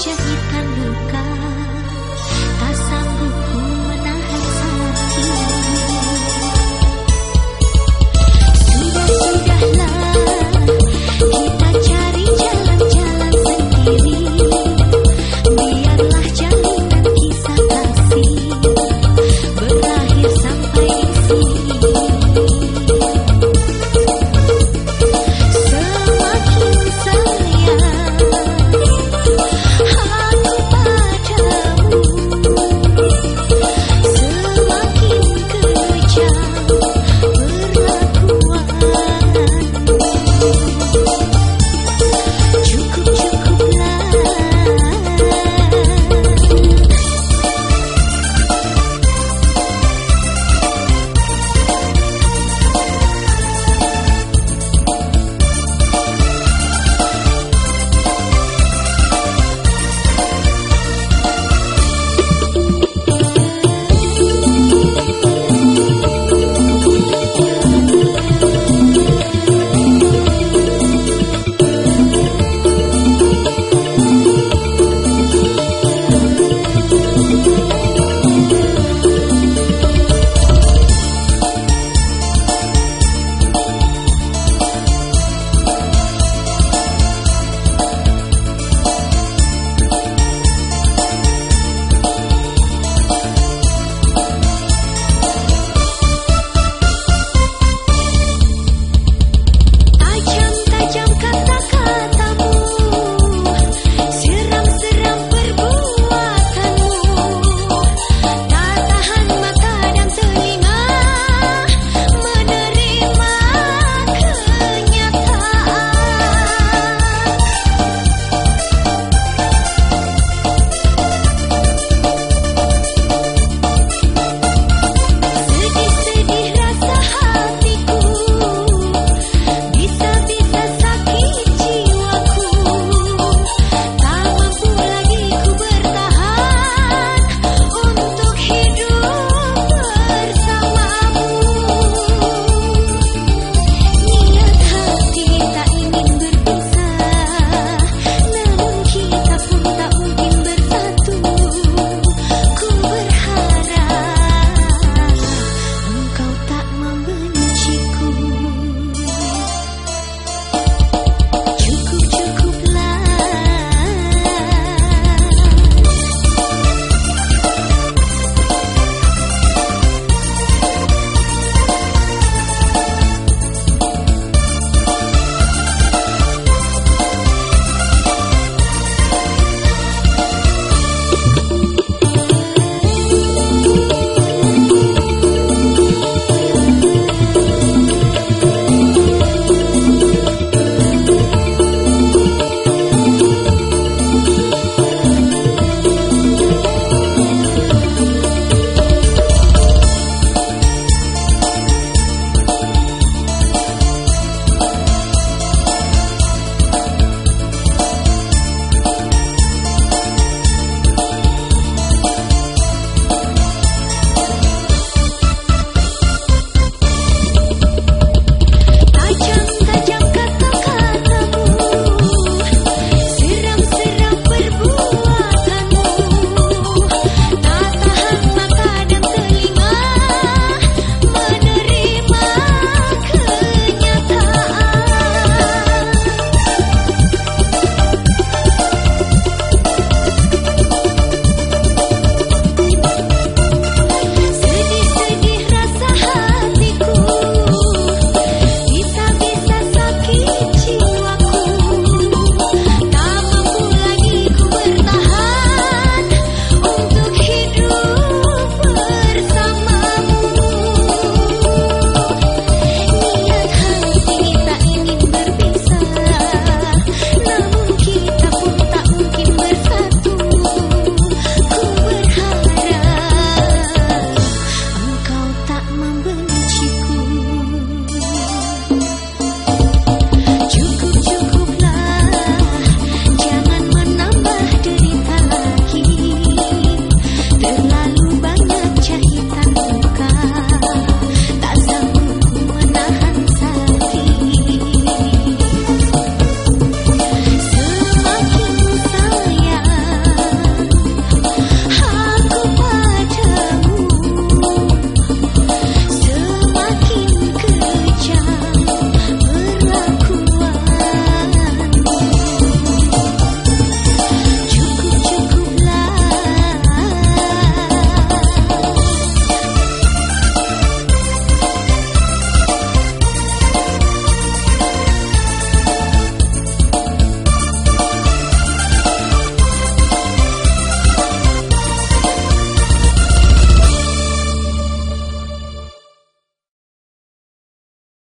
Check it